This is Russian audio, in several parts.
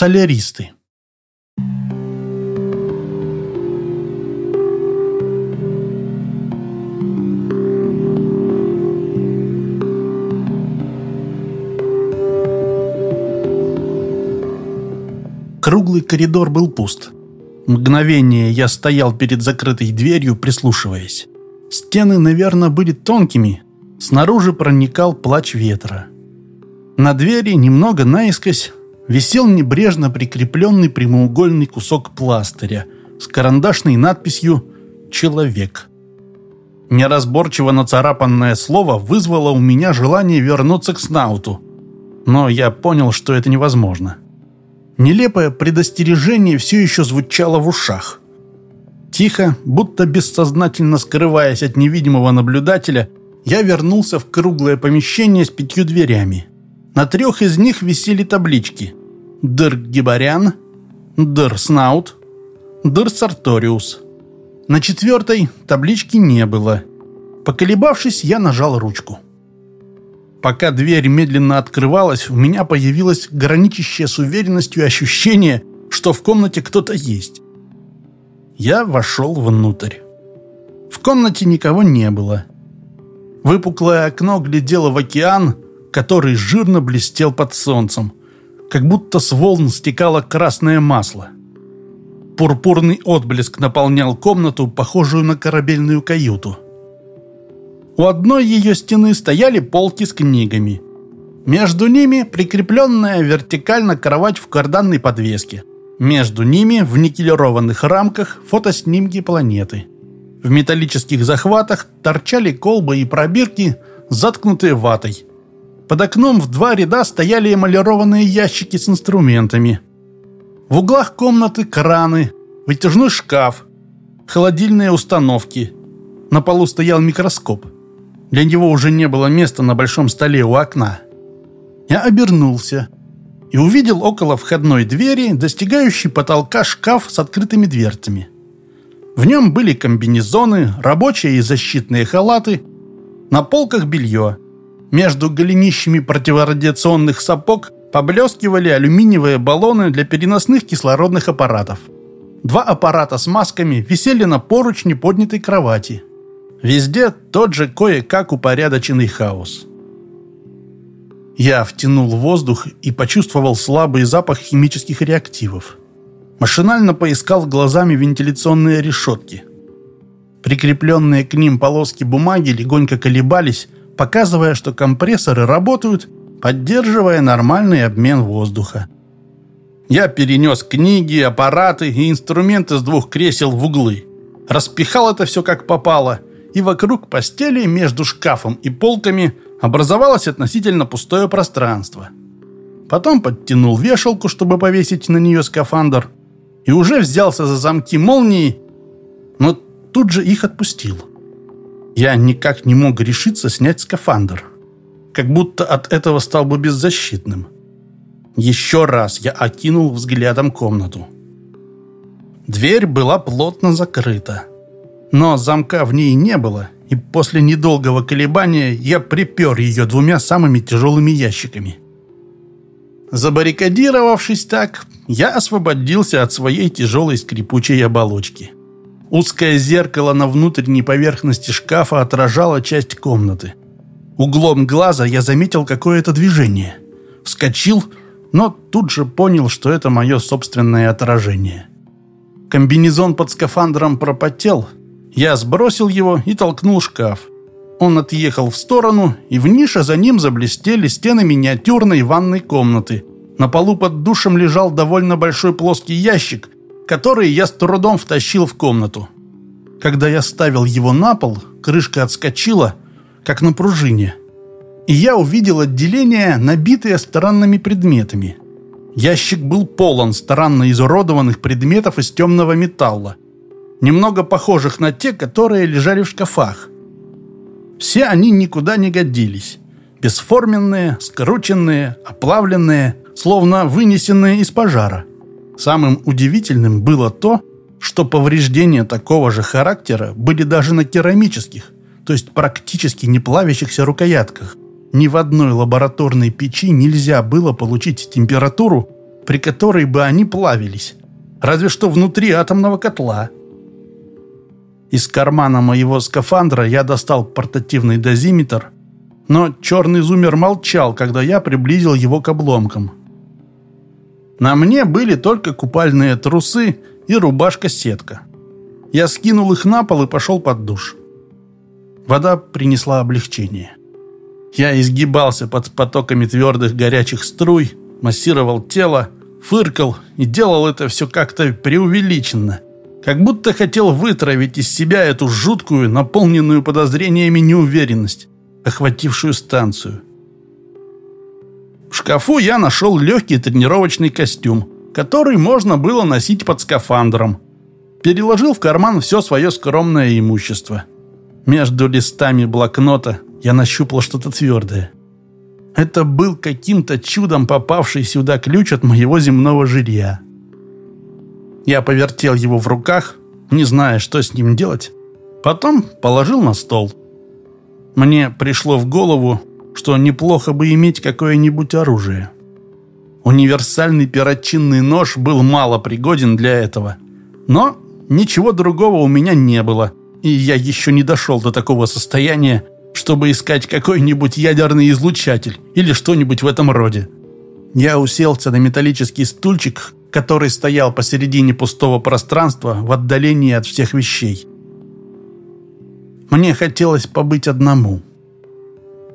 Соляристы. Круглый коридор был пуст. Мгновение я стоял перед закрытой дверью, прислушиваясь. Стены, наверное, были тонкими. Снаружи проникал плач ветра. На двери, немного наискось, висел небрежно прикрепленный прямоугольный кусок пластыря с карандашной надписью «Человек». Неразборчиво нацарапанное слово вызвало у меня желание вернуться к Снауту. Но я понял, что это невозможно. Нелепое предостережение все еще звучало в ушах. Тихо, будто бессознательно скрываясь от невидимого наблюдателя, я вернулся в круглое помещение с пятью дверями. На трех из них висели таблички «Дыр Гибарян», «Дыр Снаут», «Дыр Сарториус». На четвертой таблички не было. Поколебавшись, я нажал ручку. Пока дверь медленно открывалась, у меня появилось граничащее с уверенностью ощущение, что в комнате кто-то есть. Я вошел внутрь. В комнате никого не было. Выпуклое окно глядело в океан, который жирно блестел под солнцем, как будто с волн стекало красное масло. Пурпурный отблеск наполнял комнату, похожую на корабельную каюту. У одной ее стены стояли полки с книгами. Между ними прикрепленная вертикально кровать в карданной подвеске. Между ними в никелированных рамках фотоснимки планеты. В металлических захватах торчали колбы и пробирки, заткнутые ватой. Под окном в два ряда стояли эмалированные ящики с инструментами. В углах комнаты краны, вытяжной шкаф, холодильные установки. На полу стоял микроскоп. Для него уже не было места на большом столе у окна. Я обернулся и увидел около входной двери достигающий потолка шкаф с открытыми дверцами. В нем были комбинезоны, рабочие и защитные халаты, на полках белье. Между голенищами противорадиационных сапог поблескивали алюминиевые баллоны для переносных кислородных аппаратов. Два аппарата с масками висели на поручне поднятой кровати – Везде тот же кое-как упорядоченный хаос. Я втянул воздух и почувствовал слабый запах химических реактивов. Машинально поискал глазами вентиляционные решетки. Прикрепленные к ним полоски бумаги легонько колебались, показывая, что компрессоры работают, поддерживая нормальный обмен воздуха. Я перенес книги, аппараты и инструменты с двух кресел в углы. Распихал это все как попало – и вокруг постели между шкафом и полками образовалось относительно пустое пространство. Потом подтянул вешалку, чтобы повесить на нее скафандр, и уже взялся за замки молнии, но тут же их отпустил. Я никак не мог решиться снять скафандр, как будто от этого стал бы беззащитным. Еще раз я окинул взглядом комнату. Дверь была плотно закрыта. Но замка в ней не было, и после недолгого колебания я припер ее двумя самыми тяжелыми ящиками. Забаррикадировавшись так, я освободился от своей тяжелой скрипучей оболочки. Узкое зеркало на внутренней поверхности шкафа отражало часть комнаты. Углом глаза я заметил какое-то движение. Вскочил, но тут же понял, что это мое собственное отражение. Комбинезон под скафандром пропотел, я сбросил его и толкнул шкаф. Он отъехал в сторону, и в нише за ним заблестели стены миниатюрной ванной комнаты. На полу под душем лежал довольно большой плоский ящик, который я с трудом втащил в комнату. Когда я ставил его на пол, крышка отскочила, как на пружине. И я увидел отделение, набитое странными предметами. Ящик был полон странно изуродованных предметов из темного металла немного похожих на те, которые лежали в шкафах. Все они никуда не годились. Бесформенные, скрученные, оплавленные, словно вынесенные из пожара. Самым удивительным было то, что повреждения такого же характера были даже на керамических, то есть практически не плавящихся рукоятках. Ни в одной лабораторной печи нельзя было получить температуру, при которой бы они плавились. Разве что внутри атомного котла. Из кармана моего скафандра я достал портативный дозиметр, но черный зумер молчал, когда я приблизил его к обломкам. На мне были только купальные трусы и рубашка-сетка. Я скинул их на пол и пошел под душ. Вода принесла облегчение. Я изгибался под потоками твердых горячих струй, массировал тело, фыркал и делал это все как-то преувеличенно. Как будто хотел вытравить из себя эту жуткую, наполненную подозрениями неуверенность, охватившую станцию. В шкафу я нашел легкий тренировочный костюм, который можно было носить под скафандром. Переложил в карман все свое скромное имущество. Между листами блокнота я нащупал что-то твердое. Это был каким-то чудом попавший сюда ключ от моего земного жилья. Я повертел его в руках, не зная, что с ним делать. Потом положил на стол. Мне пришло в голову, что неплохо бы иметь какое-нибудь оружие. Универсальный перочинный нож был мало пригоден для этого. Но ничего другого у меня не было, и я еще не дошел до такого состояния, чтобы искать какой-нибудь ядерный излучатель или что-нибудь в этом роде. Я уселся на металлический стульчик, который стоял посередине пустого пространства в отдалении от всех вещей. Мне хотелось побыть одному.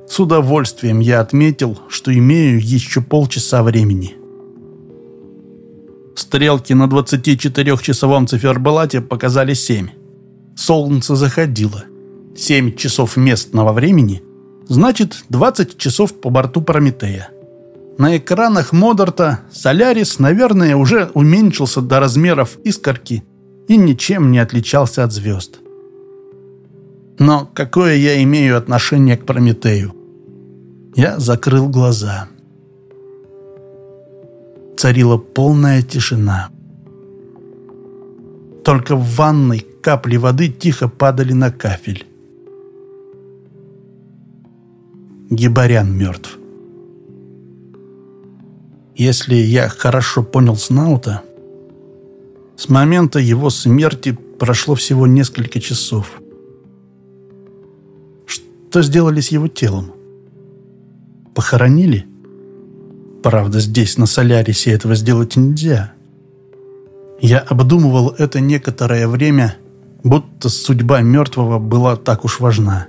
С удовольствием я отметил, что имею еще полчаса времени. Стрелки на 24-часовом циферблате показали 7. Солнце заходило. 7 часов местного времени, значит 20 часов по борту Прометея. На экранах Модерта Солярис, наверное, уже уменьшился до размеров искорки и ничем не отличался от звезд. Но какое я имею отношение к Прометею? Я закрыл глаза. Царила полная тишина. Только в ванной капли воды тихо падали на кафель. Гибарян мертв. Если я хорошо понял Снаута, с момента его смерти прошло всего несколько часов. Что сделали с его телом? Похоронили? Правда, здесь, на Солярисе, этого сделать нельзя. Я обдумывал это некоторое время, будто судьба мертвого была так уж важна.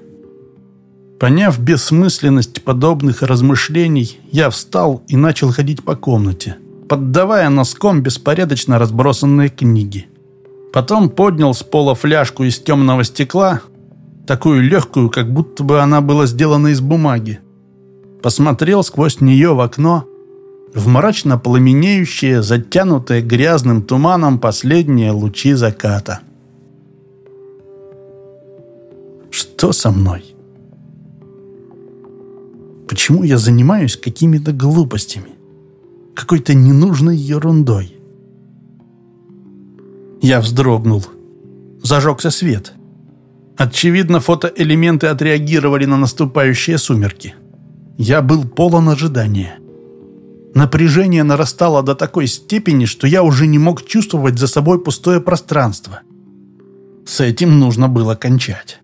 Поняв бессмысленность подобных размышлений, я встал и начал ходить по комнате, поддавая носком беспорядочно разбросанные книги. Потом поднял с пола фляжку из темного стекла, такую легкую, как будто бы она была сделана из бумаги. Посмотрел сквозь нее в окно, в мрачно пламенеющие, затянутые грязным туманом последние лучи заката. Что со мной? Почему я занимаюсь какими-то глупостями? Какой-то ненужной ерундой? Я вздрогнул. Зажегся свет. Очевидно, фотоэлементы отреагировали на наступающие сумерки. Я был полон ожидания. Напряжение нарастало до такой степени, что я уже не мог чувствовать за собой пустое пространство. С этим нужно было кончать.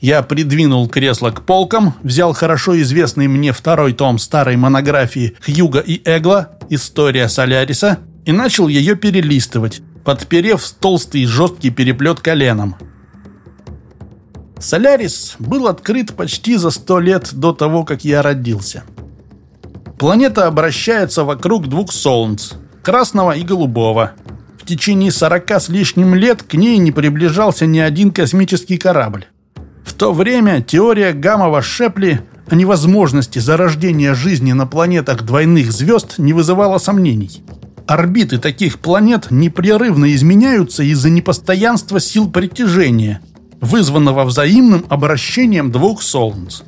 Я придвинул кресло к полкам, взял хорошо известный мне второй том старой монографии Хьюга и Эгла «История Соляриса» и начал ее перелистывать, подперев толстый жесткий переплет коленом. Солярис был открыт почти за сто лет до того, как я родился. Планета обращается вокруг двух солнц – красного и голубого. В течение сорока с лишним лет к ней не приближался ни один космический корабль. В то время теория Гамова-Шепли о невозможности зарождения жизни на планетах двойных звезд не вызывала сомнений. Орбиты таких планет непрерывно изменяются из-за непостоянства сил притяжения, вызванного взаимным обращением двух солнц.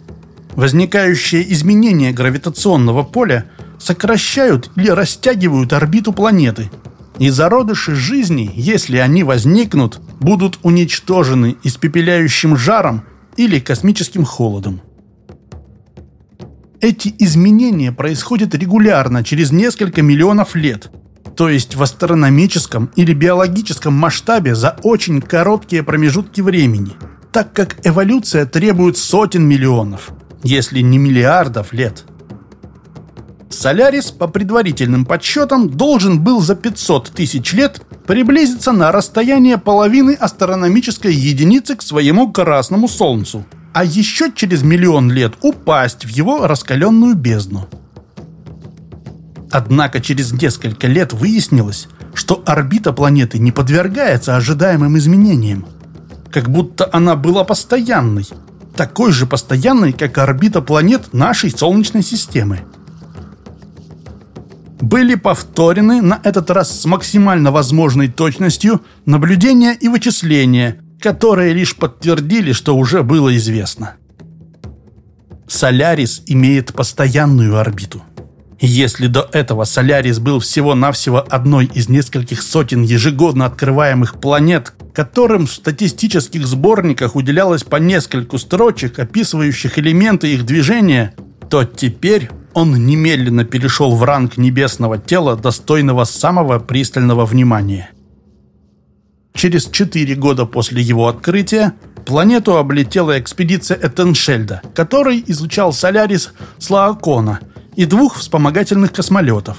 Возникающие изменения гравитационного поля сокращают или растягивают орбиту планеты, и зародыши жизни, если они возникнут, будут уничтожены испепеляющим жаром или космическим холодом. Эти изменения происходят регулярно, через несколько миллионов лет, то есть в астрономическом или биологическом масштабе за очень короткие промежутки времени, так как эволюция требует сотен миллионов, если не миллиардов лет. Солярис, по предварительным подсчетам, должен был за 500 тысяч лет приблизиться на расстояние половины астрономической единицы к своему красному Солнцу – а еще через миллион лет упасть в его раскаленную бездну. Однако через несколько лет выяснилось, что орбита планеты не подвергается ожидаемым изменениям. Как будто она была постоянной, такой же постоянной, как орбита планет нашей Солнечной системы. Были повторены на этот раз с максимально возможной точностью наблюдения и вычисления, которые лишь подтвердили, что уже было известно. Солярис имеет постоянную орбиту. Если до этого Солярис был всего-навсего одной из нескольких сотен ежегодно открываемых планет, которым в статистических сборниках уделялось по нескольку строчек, описывающих элементы их движения, то теперь он немедленно перешел в ранг небесного тела, достойного самого пристального внимания. Через четыре года после его открытия планету облетела экспедиция Этеншельда, который изучал Солярис с Лаокона и двух вспомогательных космолетов.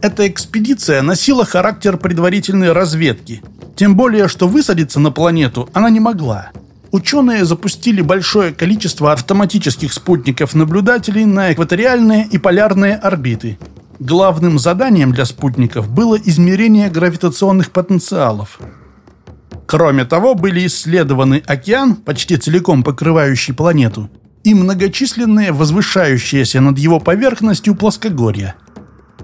Эта экспедиция носила характер предварительной разведки, тем более, что высадиться на планету она не могла. Ученые запустили большое количество автоматических спутников-наблюдателей на экваториальные и полярные орбиты – Главным заданием для спутников было измерение гравитационных потенциалов. Кроме того, были исследованы океан, почти целиком покрывающий планету, и многочисленные возвышающиеся над его поверхностью плоскогорья.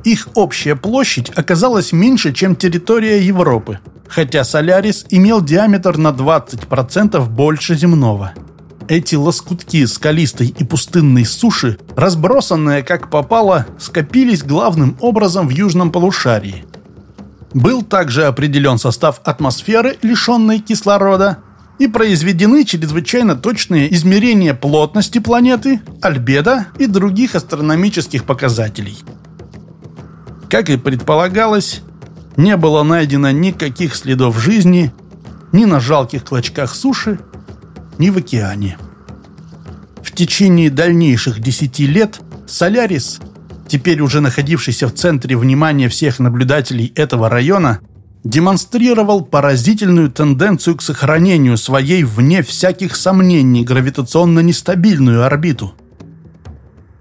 Их общая площадь оказалась меньше, чем территория Европы, хотя Солярис имел диаметр на 20% больше земного. Эти лоскутки скалистой и пустынной суши, разбросанные как попало, скопились главным образом в южном полушарии. Был также определен состав атмосферы, лишенной кислорода, и произведены чрезвычайно точные измерения плотности планеты, альбедо и других астрономических показателей. Как и предполагалось, не было найдено никаких следов жизни ни на жалких клочках суши, ни в океане. В течение дальнейших десяти лет Солярис, теперь уже находившийся в центре внимания всех наблюдателей этого района, демонстрировал поразительную тенденцию к сохранению своей, вне всяких сомнений, гравитационно нестабильную орбиту.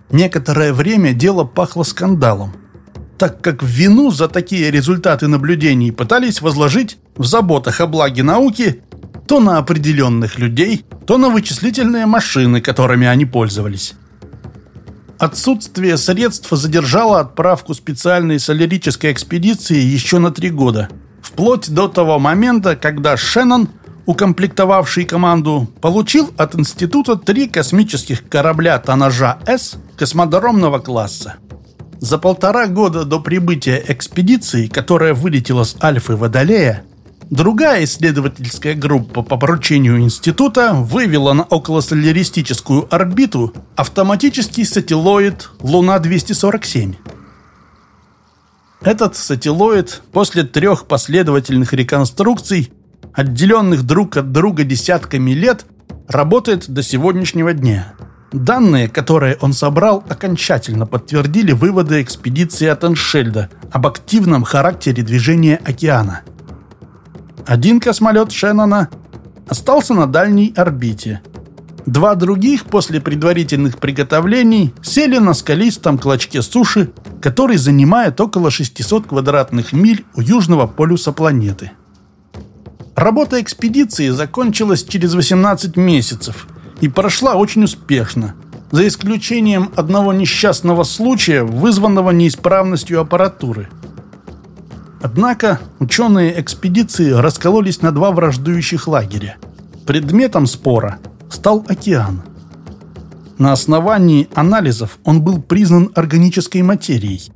Некоторое время дело пахло скандалом, так как вину за такие результаты наблюдений пытались возложить в заботах о благе науки то на определенных людей, то на вычислительные машины, которыми они пользовались. Отсутствие средств задержало отправку специальной солярической экспедиции еще на три года, вплоть до того момента, когда Шеннон, укомплектовавший команду, получил от института три космических корабля тоннажа «С» космодромного класса. За полтора года до прибытия экспедиции, которая вылетела с Альфы Водолея, Другая исследовательская группа по поручению института вывела на околосоляристическую орбиту автоматический сателлоид Луна-247. Этот сателлоид после трех последовательных реконструкций, отделенных друг от друга десятками лет, работает до сегодняшнего дня. Данные, которые он собрал, окончательно подтвердили выводы экспедиции от Эншельда об активном характере движения океана – один космолет Шеннона остался на дальней орбите. Два других после предварительных приготовлений сели на скалистом клочке суши, который занимает около 600 квадратных миль у южного полюса планеты. Работа экспедиции закончилась через 18 месяцев и прошла очень успешно, за исключением одного несчастного случая, вызванного неисправностью аппаратуры – Однако ученые экспедиции раскололись на два враждующих лагеря. Предметом спора стал океан. На основании анализов он был признан органической материей.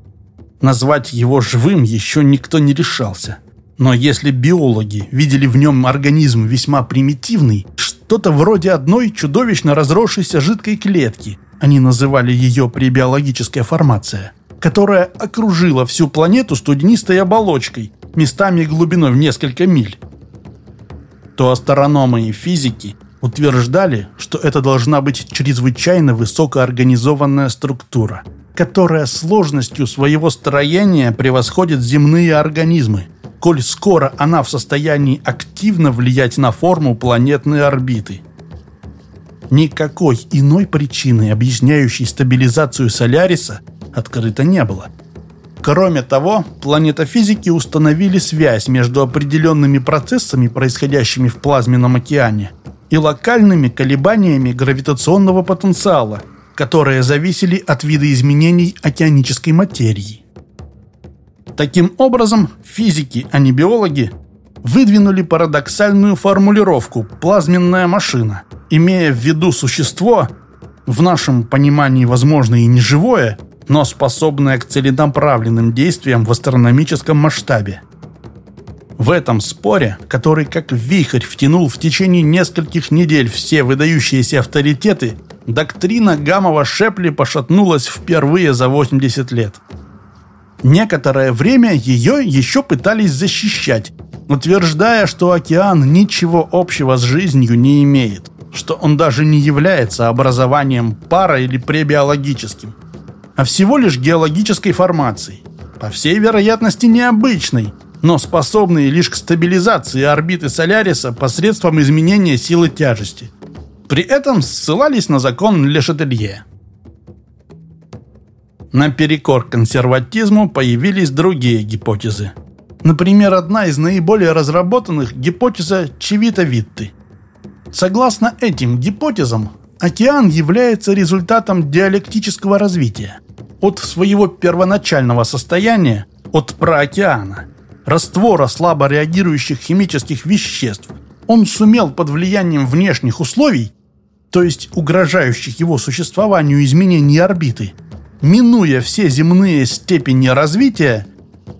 Назвать его живым еще никто не решался. Но если биологи видели в нем организм весьма примитивный, что-то вроде одной чудовищно разросшейся жидкой клетки, они называли ее пребиологическая формация, которая окружила всю планету студенистой оболочкой, местами глубиной в несколько миль, то астрономы и физики утверждали, что это должна быть чрезвычайно высокоорганизованная структура, которая сложностью своего строения превосходит земные организмы, коль скоро она в состоянии активно влиять на форму планетной орбиты. Никакой иной причины, объясняющей стабилизацию Соляриса, открыто не было – Кроме того, планетофизики установили связь между определенными процессами, происходящими в плазменном океане, и локальными колебаниями гравитационного потенциала, которые зависели от вида изменений океанической материи. Таким образом, физики, а не биологи, выдвинули парадоксальную формулировку «плазменная машина», имея в виду существо, в нашем понимании, возможно, и неживое – но способная к целенаправленным действиям в астрономическом масштабе. В этом споре, который как вихрь втянул в течение нескольких недель все выдающиеся авторитеты, доктрина Гамова-Шепли пошатнулась впервые за 80 лет. Некоторое время ее еще пытались защищать, утверждая, что океан ничего общего с жизнью не имеет, что он даже не является образованием пара или пребиологическим а всего лишь геологической формацией. По всей вероятности необычной, но способной лишь к стабилизации орбиты Соляриса посредством изменения силы тяжести. При этом ссылались на закон Лешетелье. Наперекор консерватизму появились другие гипотезы. Например, одна из наиболее разработанных – гипотеза Чевита-Витты. Согласно этим гипотезам, Океан является результатом диалектического развития. От своего первоначального состояния, от проокеана, раствора слабо реагирующих химических веществ, он сумел под влиянием внешних условий, то есть угрожающих его существованию изменений орбиты, минуя все земные степени развития,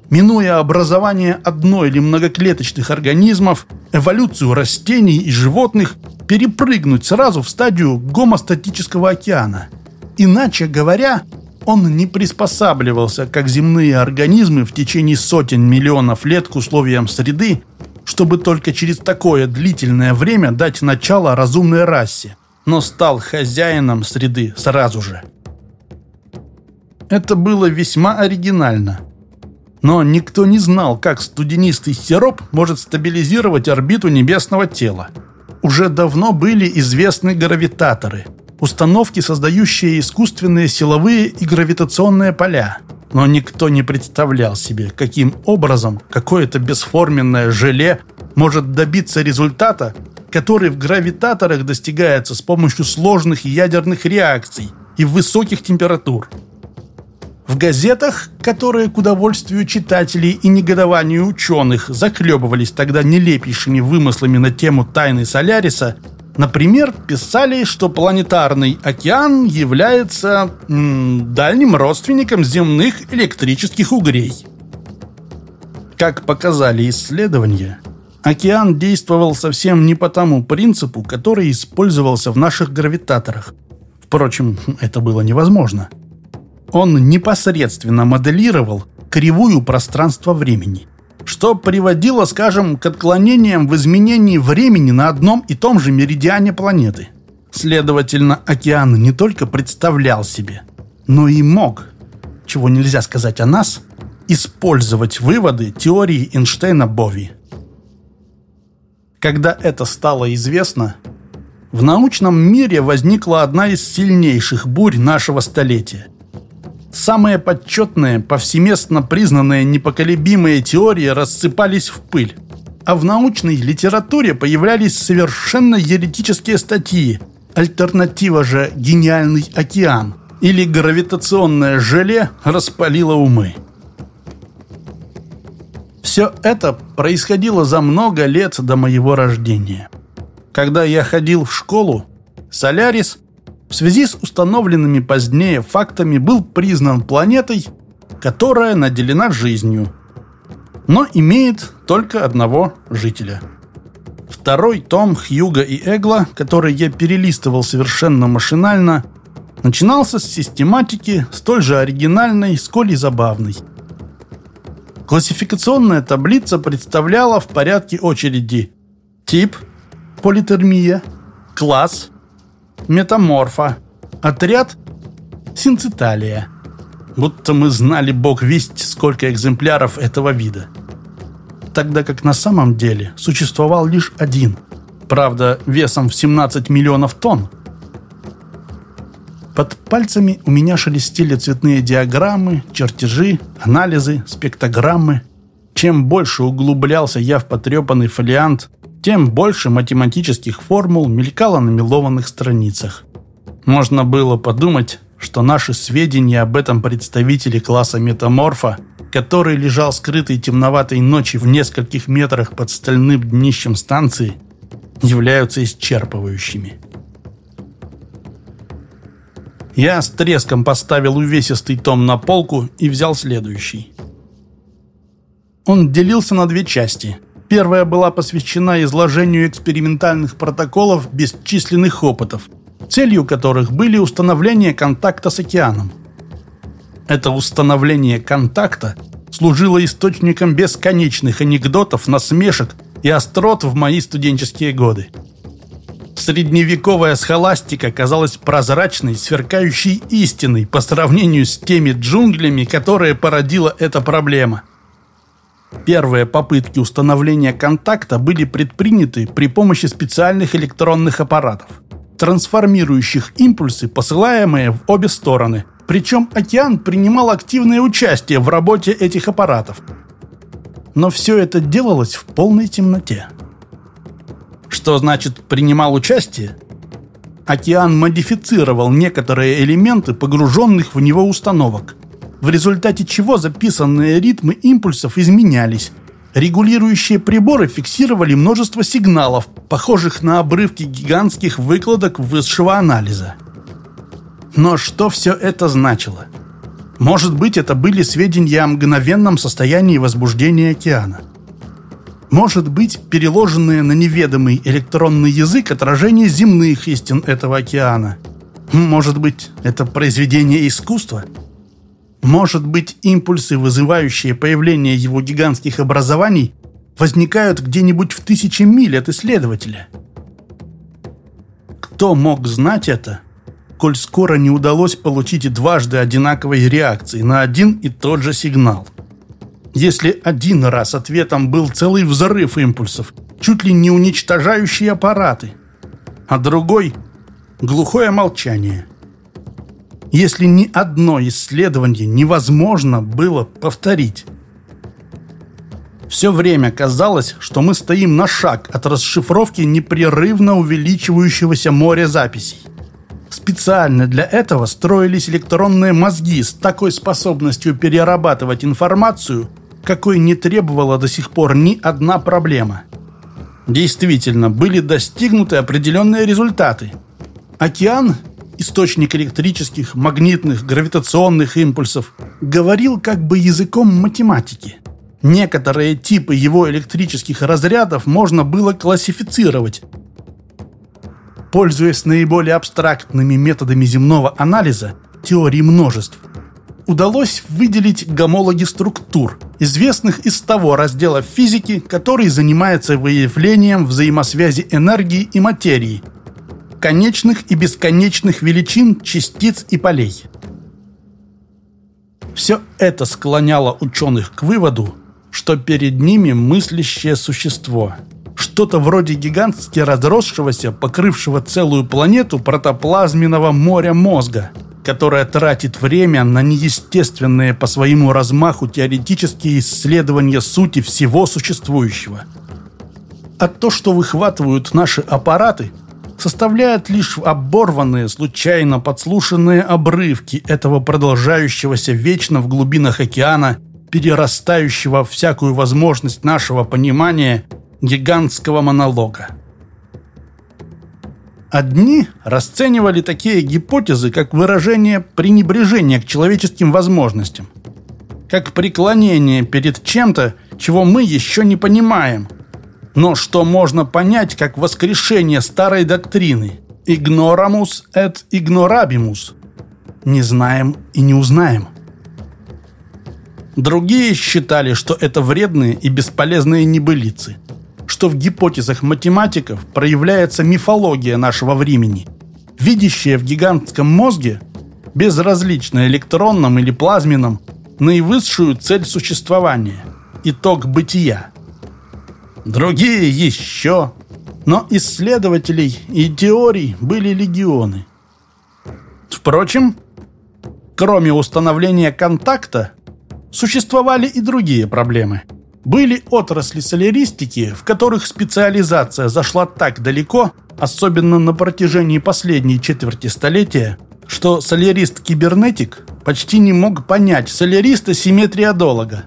минуя образование одной или многоклеточных организмов, эволюцию растений и животных, перепрыгнуть сразу в стадию гомостатического океана. Иначе говоря, он не приспосабливался, как земные организмы в течение сотен миллионов лет к условиям среды, чтобы только через такое длительное время дать начало разумной расе, но стал хозяином среды сразу же. Это было весьма оригинально. Но никто не знал, как студенистый сироп может стабилизировать орбиту небесного тела уже давно были известны гравитаторы, установки, создающие искусственные силовые и гравитационные поля. Но никто не представлял себе, каким образом какое-то бесформенное желе может добиться результата, который в гравитаторах достигается с помощью сложных ядерных реакций и высоких температур. В газетах, которые к удовольствию читателей и негодованию ученых захлебывались тогда нелепейшими вымыслами на тему тайны Соляриса, например, писали, что планетарный океан является м, дальним родственником земных электрических угрей. Как показали исследования, океан действовал совсем не по тому принципу, который использовался в наших гравитаторах. Впрочем, это было невозможно – он непосредственно моделировал кривую пространства-времени, что приводило, скажем, к отклонениям в изменении времени на одном и том же меридиане планеты. Следовательно, океан не только представлял себе, но и мог, чего нельзя сказать о нас, использовать выводы теории Эйнштейна-Бови. Когда это стало известно, в научном мире возникла одна из сильнейших бурь нашего столетия – Самые почетные, повсеместно признанные непоколебимые теории рассыпались в пыль. А в научной литературе появлялись совершенно еретические статьи. Альтернатива же «Гениальный океан» или «Гравитационное желе» распалило умы. Все это происходило за много лет до моего рождения. Когда я ходил в школу, Солярис в связи с установленными позднее фактами был признан планетой, которая наделена жизнью, но имеет только одного жителя. Второй том Хьюга и Эгла, который я перелистывал совершенно машинально, начинался с систематики, столь же оригинальной, сколь и забавной. Классификационная таблица представляла в порядке очереди тип – политермия, класс – метаморфа, отряд – синциталия. Будто мы знали бог весть, сколько экземпляров этого вида. Тогда как на самом деле существовал лишь один, правда, весом в 17 миллионов тонн – под пальцами у меня шелестели цветные диаграммы, чертежи, анализы, спектрограммы. Чем больше углублялся я в потрепанный фолиант, тем больше математических формул мелькало на мелованных страницах. Можно было подумать, что наши сведения об этом представителе класса метаморфа, который лежал скрытой темноватой ночи в нескольких метрах под стальным днищем станции, являются исчерпывающими. Я с треском поставил увесистый том на полку и взял следующий. Он делился на две части. Первая была посвящена изложению экспериментальных протоколов бесчисленных опытов, целью которых были установление контакта с океаном. Это установление контакта служило источником бесконечных анекдотов, насмешек и острот в мои студенческие годы. Средневековая схоластика казалась прозрачной, сверкающей истиной по сравнению с теми джунглями, которые породила эта проблема. Первые попытки установления контакта были предприняты при помощи специальных электронных аппаратов, трансформирующих импульсы, посылаемые в обе стороны. Причем океан принимал активное участие в работе этих аппаратов. Но все это делалось в полной темноте. Что значит «принимал участие»? Океан модифицировал некоторые элементы погруженных в него установок, в результате чего записанные ритмы импульсов изменялись. Регулирующие приборы фиксировали множество сигналов, похожих на обрывки гигантских выкладок высшего анализа. Но что все это значило? Может быть, это были сведения о мгновенном состоянии возбуждения океана может быть переложенное на неведомый электронный язык отражение земных истин этого океана. Может быть, это произведение искусства? Может быть, импульсы, вызывающие появление его гигантских образований, возникают где-нибудь в тысячи миль от исследователя? Кто мог знать это, коль скоро не удалось получить дважды одинаковой реакции на один и тот же сигнал? Если один раз ответом был целый взрыв импульсов, чуть ли не уничтожающие аппараты, а другой – глухое молчание. Если ни одно исследование невозможно было повторить. Все время казалось, что мы стоим на шаг от расшифровки непрерывно увеличивающегося моря записей. Специально для этого строились электронные мозги с такой способностью перерабатывать информацию – какой не требовала до сих пор ни одна проблема. Действительно, были достигнуты определенные результаты. Океан, источник электрических, магнитных, гравитационных импульсов, говорил как бы языком математики. Некоторые типы его электрических разрядов можно было классифицировать. Пользуясь наиболее абстрактными методами земного анализа, теории множеств, удалось выделить гомологи структур, известных из того раздела физики, который занимается выявлением взаимосвязи энергии и материи, конечных и бесконечных величин, частиц и полей. Все это склоняло ученых к выводу, что перед ними мыслящее существо, что-то вроде гигантски разросшегося, покрывшего целую планету протоплазменного моря мозга – которая тратит время на неестественные по своему размаху теоретические исследования сути всего существующего. А то, что выхватывают наши аппараты, составляет лишь оборванные, случайно подслушанные обрывки этого продолжающегося вечно в глубинах океана, перерастающего всякую возможность нашего понимания гигантского монолога. Одни расценивали такие гипотезы как выражение пренебрежения к человеческим возможностям, как преклонение перед чем-то, чего мы еще не понимаем, но что можно понять как воскрешение старой доктрины «ignoramus et ignorabimus» не знаем и не узнаем. Другие считали, что это вредные и бесполезные небылицы, что в гипотезах математиков проявляется мифология нашего времени, видящая в гигантском мозге, безразлично электронном или плазменном, наивысшую цель существования – итог бытия. Другие еще, но исследователей и теорий были легионы. Впрочем, кроме установления контакта, существовали и другие проблемы. Были отрасли соляристики, в которых специализация зашла так далеко, особенно на протяжении последней четверти столетия, что солярист-кибернетик почти не мог понять соляриста-симметриодолога.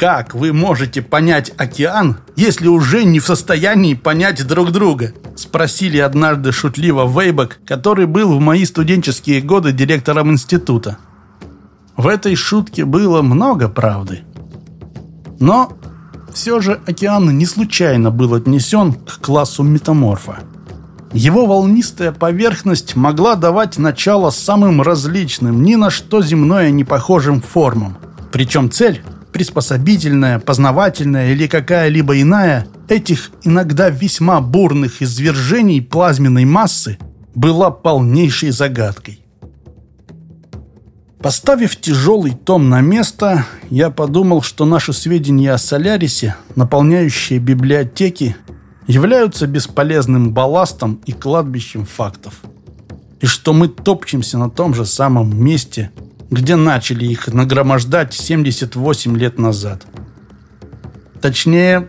Как вы можете понять океан, если уже не в состоянии понять друг друга? Спросили однажды шутливо Вейбок, который был в мои студенческие годы директором института. В этой шутке было много правды. Но все же океан не случайно был отнесен к классу метаморфа. Его волнистая поверхность могла давать начало самым различным, ни на что земное не похожим формам. Причем цель, приспособительная, познавательная или какая-либо иная, этих иногда весьма бурных извержений плазменной массы была полнейшей загадкой. Поставив тяжелый том на место, я подумал, что наши сведения о Солярисе, наполняющие библиотеки, являются бесполезным балластом и кладбищем фактов. И что мы топчемся на том же самом месте, где начали их нагромождать 78 лет назад. Точнее,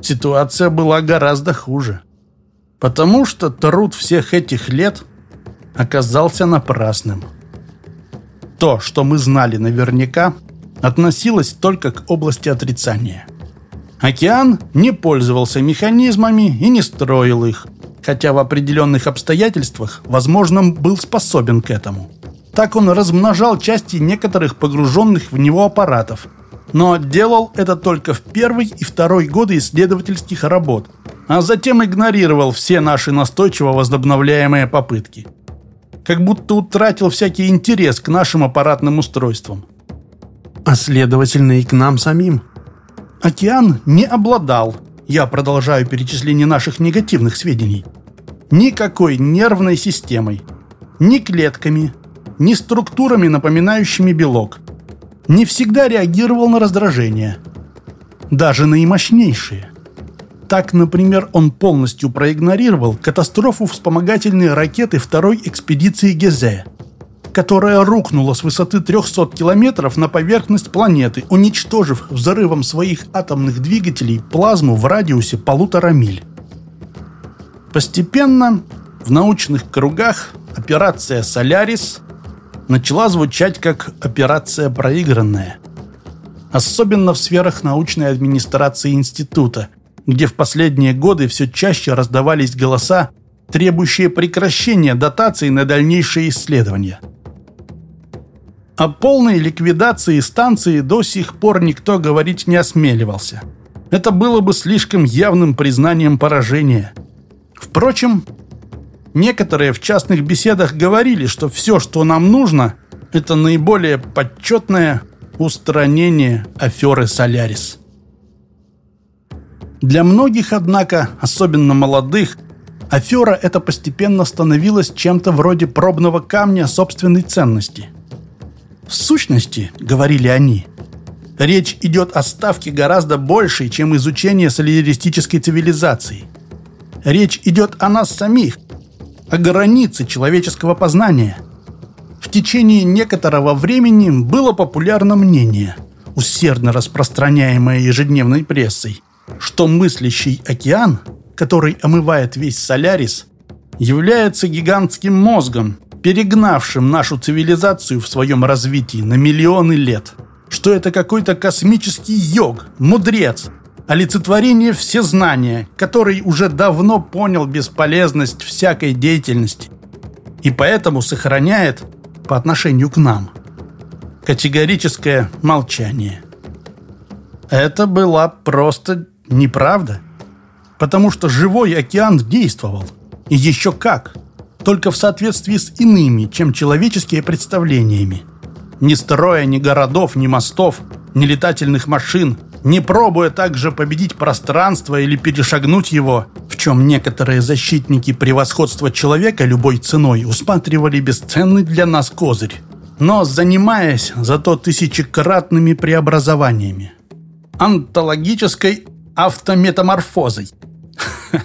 ситуация была гораздо хуже. Потому что труд всех этих лет оказался напрасным то, что мы знали наверняка, относилось только к области отрицания. Океан не пользовался механизмами и не строил их, хотя в определенных обстоятельствах, возможно, был способен к этому. Так он размножал части некоторых погруженных в него аппаратов, но делал это только в первый и второй годы исследовательских работ, а затем игнорировал все наши настойчиво возобновляемые попытки – как будто утратил всякий интерес к нашим аппаратным устройствам. А следовательно и к нам самим. Океан не обладал, я продолжаю перечисление наших негативных сведений, никакой нервной системой, ни клетками, ни структурами, напоминающими белок. Не всегда реагировал на раздражение. Даже наимощнейшие. Так, например, он полностью проигнорировал катастрофу вспомогательной ракеты второй экспедиции Гезе, которая рухнула с высоты 300 километров на поверхность планеты, уничтожив взрывом своих атомных двигателей плазму в радиусе полутора миль. Постепенно в научных кругах операция «Солярис» начала звучать как операция проигранная. Особенно в сферах научной администрации института – где в последние годы все чаще раздавались голоса, требующие прекращения дотаций на дальнейшие исследования. О полной ликвидации станции до сих пор никто говорить не осмеливался. Это было бы слишком явным признанием поражения. Впрочем, некоторые в частных беседах говорили, что все, что нам нужно, это наиболее почетное устранение аферы «Солярис». Для многих, однако, особенно молодых, афера эта постепенно становилась чем-то вроде пробного камня собственной ценности. В сущности, говорили они, речь идет о ставке гораздо большей, чем изучение солидаристической цивилизации. Речь идет о нас самих, о границе человеческого познания. В течение некоторого времени было популярно мнение, усердно распространяемое ежедневной прессой – что мыслящий океан, который омывает весь Солярис, является гигантским мозгом, перегнавшим нашу цивилизацию в своем развитии на миллионы лет. Что это какой-то космический йог, мудрец, олицетворение всезнания, который уже давно понял бесполезность всякой деятельности и поэтому сохраняет по отношению к нам категорическое молчание. Это была просто Неправда? Потому что живой океан действовал. И еще как. только в соответствии с иными, чем человеческие представлениями. Не строя ни городов, ни мостов, ни летательных машин, не пробуя также победить пространство или перешагнуть его, в чем некоторые защитники превосходства человека любой ценой усматривали бесценный для нас козырь, но занимаясь зато тысячекратными преобразованиями. Антологической автометаморфозой.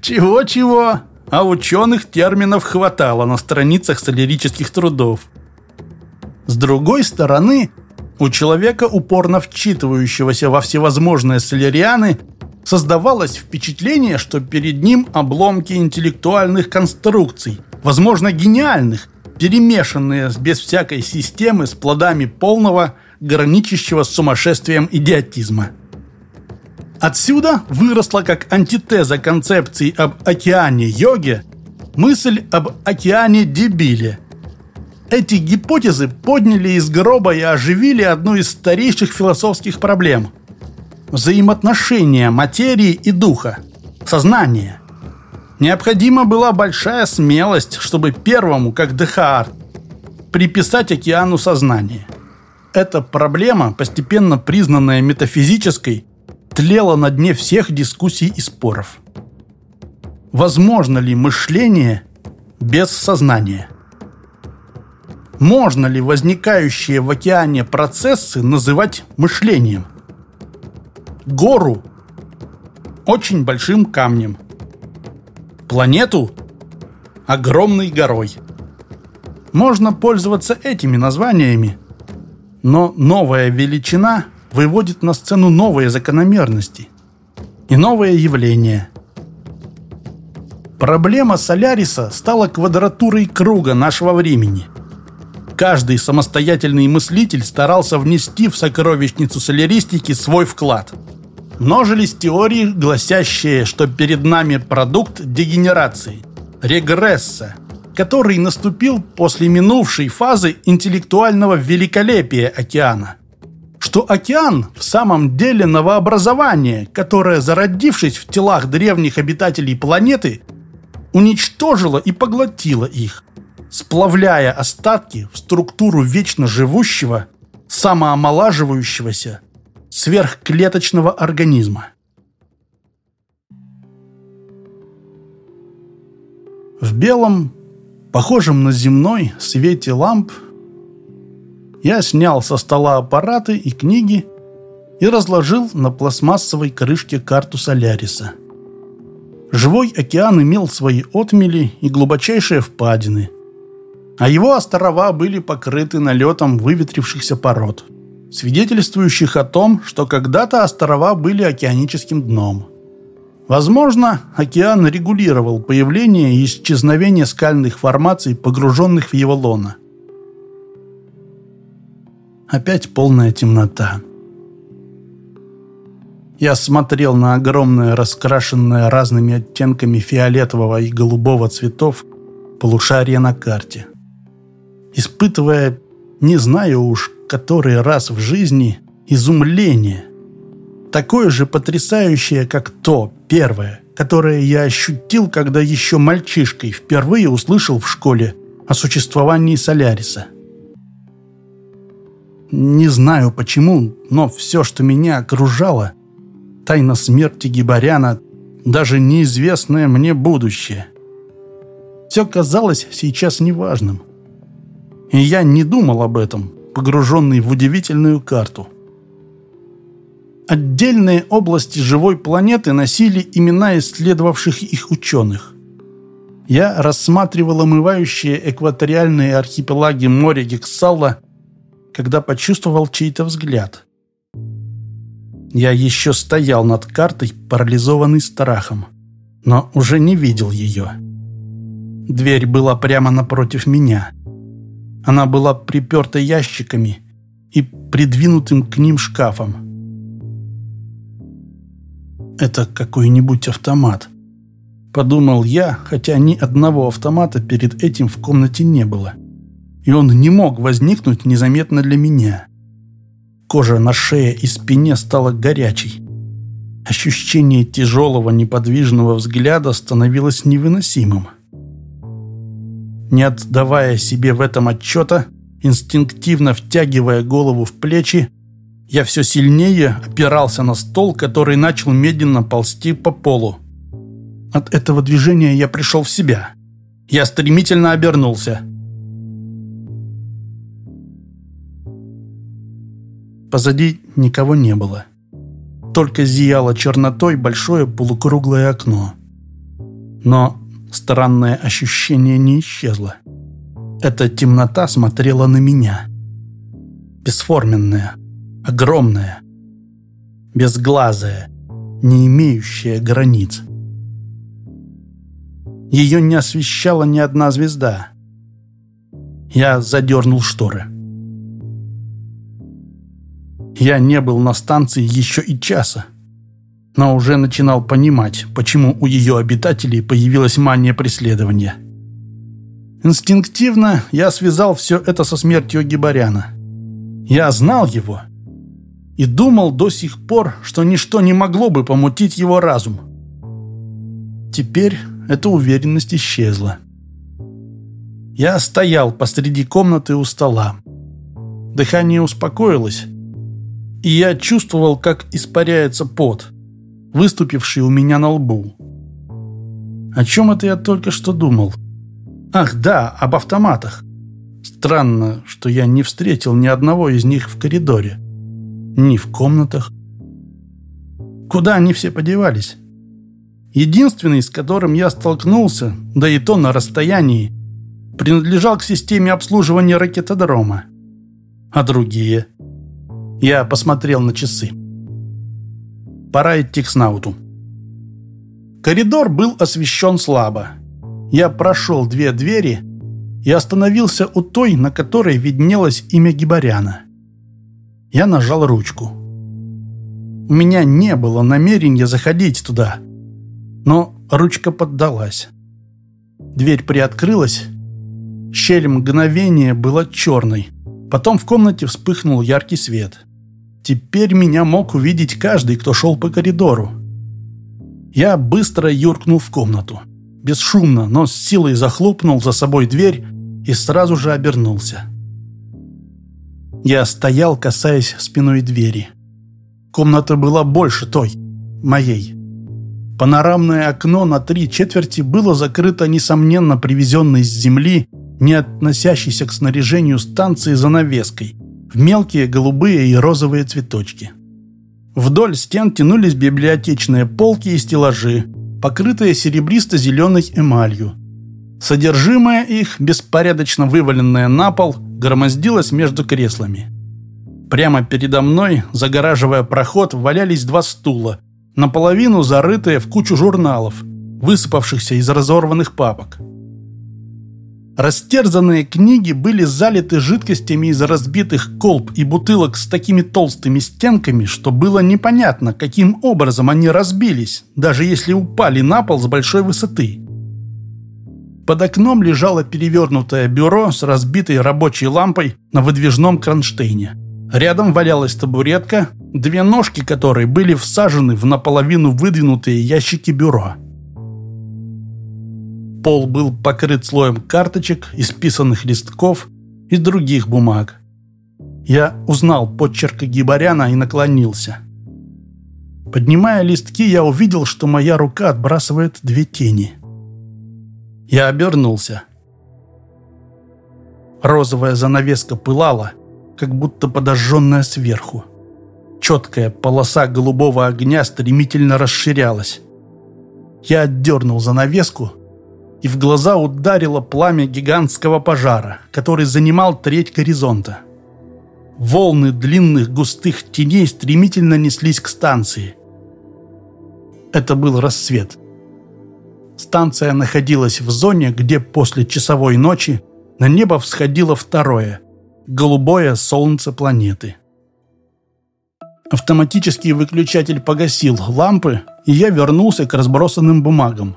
Чего-чего, а ученых терминов хватало на страницах солерических трудов. С другой стороны, у человека, упорно вчитывающегося во всевозможные солярианы, создавалось впечатление, что перед ним обломки интеллектуальных конструкций, возможно, гениальных, перемешанные без всякой системы с плодами полного, граничащего с сумасшествием идиотизма. Отсюда выросла как антитеза концепции об океане-йоге мысль об океане-дебиле – эти гипотезы подняли из гроба и оживили одну из старейших философских проблем – взаимоотношения материи и духа, сознания. Необходима была большая смелость, чтобы первому, как Дехаарт, приписать океану сознания. Эта проблема, постепенно признанная метафизической, тлела на дне всех дискуссий и споров. Возможно ли мышление без сознания? Можно ли возникающие в океане процессы называть мышлением? Гору – очень большим камнем. Планету – огромной горой. Можно пользоваться этими названиями, но новая величина выводит на сцену новые закономерности и новые явления. Проблема Соляриса стала квадратурой круга нашего времени – Каждый самостоятельный мыслитель старался внести в сокровищницу соляристики свой вклад. Множились теории, гласящие, что перед нами продукт дегенерации, регресса, который наступил после минувшей фазы интеллектуального великолепия океана. Что океан в самом деле новообразование, которое, зародившись в телах древних обитателей планеты, уничтожило и поглотило их сплавляя остатки в структуру вечно живущего, самоомолаживающегося, сверхклеточного организма. В белом, похожем на земной, свете ламп я снял со стола аппараты и книги и разложил на пластмассовой крышке карту Соляриса. Живой океан имел свои отмели и глубочайшие впадины – а его острова были покрыты налетом выветрившихся пород, свидетельствующих о том, что когда-то острова были океаническим дном. Возможно, океан регулировал появление и исчезновение скальных формаций, погруженных в его лоно. Опять полная темнота. Я смотрел на огромное, раскрашенное разными оттенками фиолетового и голубого цветов полушарие на карте испытывая, не знаю уж, который раз в жизни, изумление. Такое же потрясающее, как то первое, которое я ощутил, когда еще мальчишкой впервые услышал в школе о существовании Соляриса. Не знаю почему, но все, что меня окружало, тайна смерти Гибаряна, даже неизвестное мне будущее, все казалось сейчас неважным. И я не думал об этом, погруженный в удивительную карту. Отдельные области живой планеты носили имена исследовавших их ученых. Я рассматривал омывающие экваториальные архипелаги моря Гексалла, когда почувствовал чей-то взгляд. Я еще стоял над картой, парализованный страхом, но уже не видел ее. Дверь была прямо напротив меня – она была приперта ящиками и придвинутым к ним шкафом. «Это какой-нибудь автомат», — подумал я, хотя ни одного автомата перед этим в комнате не было. И он не мог возникнуть незаметно для меня. Кожа на шее и спине стала горячей. Ощущение тяжелого неподвижного взгляда становилось невыносимым. Не отдавая себе в этом отчета, инстинктивно втягивая голову в плечи, я все сильнее опирался на стол, который начал медленно ползти по полу. От этого движения я пришел в себя. Я стремительно обернулся. Позади никого не было. Только зияло чернотой большое полукруглое окно. Но странное ощущение не исчезло. Эта темнота смотрела на меня. Бесформенная, огромная, безглазая, не имеющая границ. Ее не освещала ни одна звезда. Я задернул шторы. Я не был на станции еще и часа, но уже начинал понимать, почему у ее обитателей появилась мания преследования. Инстинктивно я связал все это со смертью Гибаряна. Я знал его и думал до сих пор, что ничто не могло бы помутить его разум. Теперь эта уверенность исчезла. Я стоял посреди комнаты у стола. Дыхание успокоилось, и я чувствовал, как испаряется пот, выступивший у меня на лбу. О чем это я только что думал? Ах, да, об автоматах. Странно, что я не встретил ни одного из них в коридоре. Ни в комнатах. Куда они все подевались? Единственный, с которым я столкнулся, да и то на расстоянии, принадлежал к системе обслуживания ракетодрома. А другие? Я посмотрел на часы. Пора идти к снауту. Коридор был освещен слабо. Я прошел две двери и остановился у той, на которой виднелось имя Гибаряна. Я нажал ручку. У меня не было намерения заходить туда – но ручка поддалась. Дверь приоткрылась. Щель мгновения была черной. Потом в комнате вспыхнул яркий свет. Теперь меня мог увидеть каждый, кто шел по коридору. Я быстро юркнул в комнату. Бесшумно, но с силой захлопнул за собой дверь и сразу же обернулся. Я стоял, касаясь спиной двери. Комната была больше той, моей. Панорамное окно на три четверти было закрыто, несомненно, привезенной с земли, не относящейся к снаряжению станции занавеской, в мелкие голубые и розовые цветочки. Вдоль стен тянулись библиотечные полки и стеллажи, покрытые серебристо-зеленой эмалью. Содержимое их, беспорядочно вываленное на пол, громоздилось между креслами. Прямо передо мной, загораживая проход, валялись два стула – наполовину зарытые в кучу журналов, высыпавшихся из разорванных папок. Растерзанные книги были залиты жидкостями из разбитых колб и бутылок с такими толстыми стенками, что было непонятно, каким образом они разбились, даже если упали на пол с большой высоты. Под окном лежало перевернутое бюро с разбитой рабочей лампой на выдвижном кронштейне. Рядом валялась табуретка, две ножки которой были всажены в наполовину выдвинутые ящики бюро. Пол был покрыт слоем карточек, исписанных листков и других бумаг. Я узнал подчерк Гибаряна и наклонился. Поднимая листки, я увидел, что моя рука отбрасывает две тени. Я обернулся. Розовая занавеска пылала, как будто подожженная сверху. Четкая полоса голубого огня стремительно расширялась. Я отдернул занавеску, и в глаза ударило пламя гигантского пожара, который занимал треть горизонта. Волны длинных густых теней стремительно неслись к станции. Это был рассвет. Станция находилась в зоне, где после часовой ночи на небо всходило второе, голубое солнце планеты. Автоматический выключатель погасил лампы, и я вернулся к разбросанным бумагам.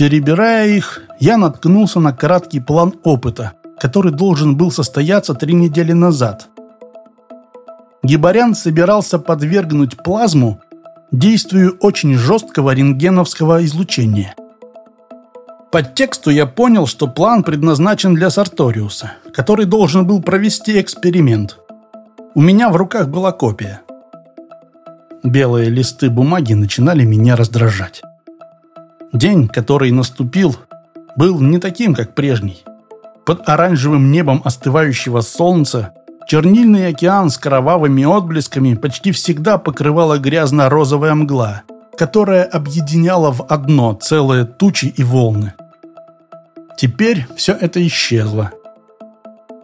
Перебирая их, я наткнулся на краткий план опыта, который должен был состояться три недели назад. Гибарян собирался подвергнуть плазму действию очень жесткого рентгеновского излучения. По тексту я понял, что план предназначен для Сарториуса, который должен был провести эксперимент. У меня в руках была копия. Белые листы бумаги начинали меня раздражать. День, который наступил, был не таким, как прежний. Под оранжевым небом остывающего солнца чернильный океан с кровавыми отблесками почти всегда покрывала грязно-розовая мгла, которая объединяла в одно целые тучи и волны. Теперь все это исчезло.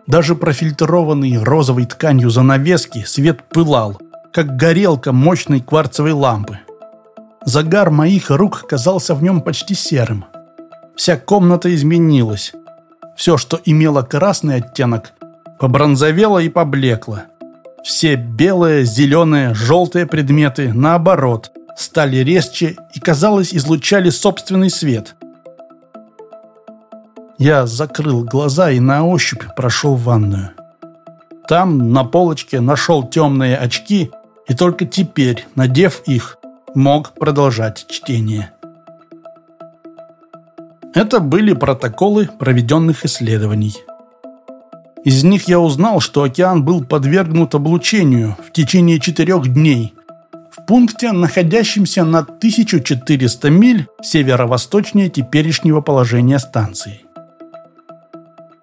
Даже профильтрованный розовой тканью занавески свет пылал, как горелка мощной кварцевой лампы. Загар моих рук казался в нем почти серым. Вся комната изменилась. Все, что имело красный оттенок, побронзовело и поблекло. Все белые, зеленые, желтые предметы, наоборот, стали резче и, казалось, излучали собственный свет – я закрыл глаза и на ощупь прошел в ванную. Там, на полочке, нашел темные очки и только теперь, надев их, мог продолжать чтение. Это были протоколы проведенных исследований. Из них я узнал, что океан был подвергнут облучению в течение четырех дней в пункте, находящемся на 1400 миль северо-восточнее теперешнего положения станции.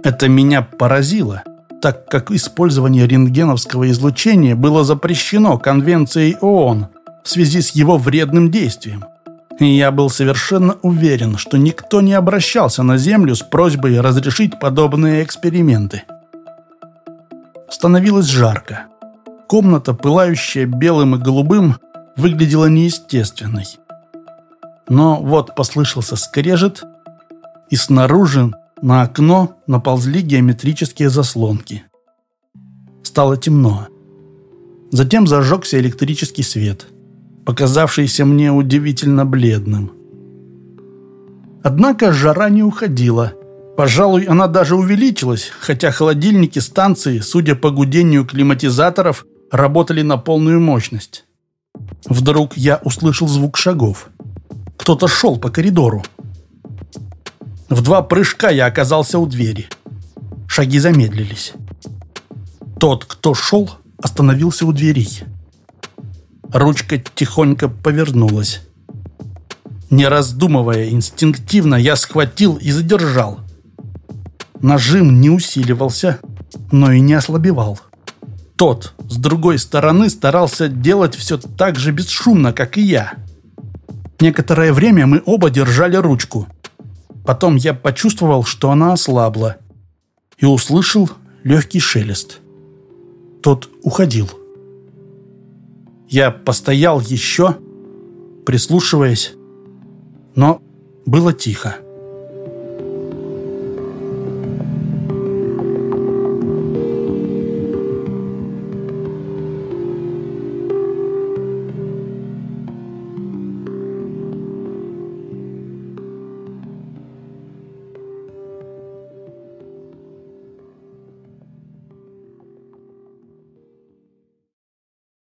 Это меня поразило, так как использование рентгеновского излучения было запрещено Конвенцией ООН в связи с его вредным действием. И я был совершенно уверен, что никто не обращался на Землю с просьбой разрешить подобные эксперименты. Становилось жарко. Комната, пылающая белым и голубым, выглядела неестественной. Но вот послышался скрежет, и снаружи на окно наползли геометрические заслонки. Стало темно. Затем зажегся электрический свет, показавшийся мне удивительно бледным. Однако жара не уходила. Пожалуй, она даже увеличилась, хотя холодильники станции, судя по гудению климатизаторов, работали на полную мощность. Вдруг я услышал звук шагов. Кто-то шел по коридору. В два прыжка я оказался у двери. Шаги замедлились. Тот, кто шел, остановился у дверей. Ручка тихонько повернулась. Не раздумывая, инстинктивно я схватил и задержал. Нажим не усиливался, но и не ослабевал. Тот, с другой стороны, старался делать все так же бесшумно, как и я. Некоторое время мы оба держали ручку – Потом я почувствовал, что она ослабла, и услышал легкий шелест. Тот уходил. Я постоял еще, прислушиваясь, но было тихо.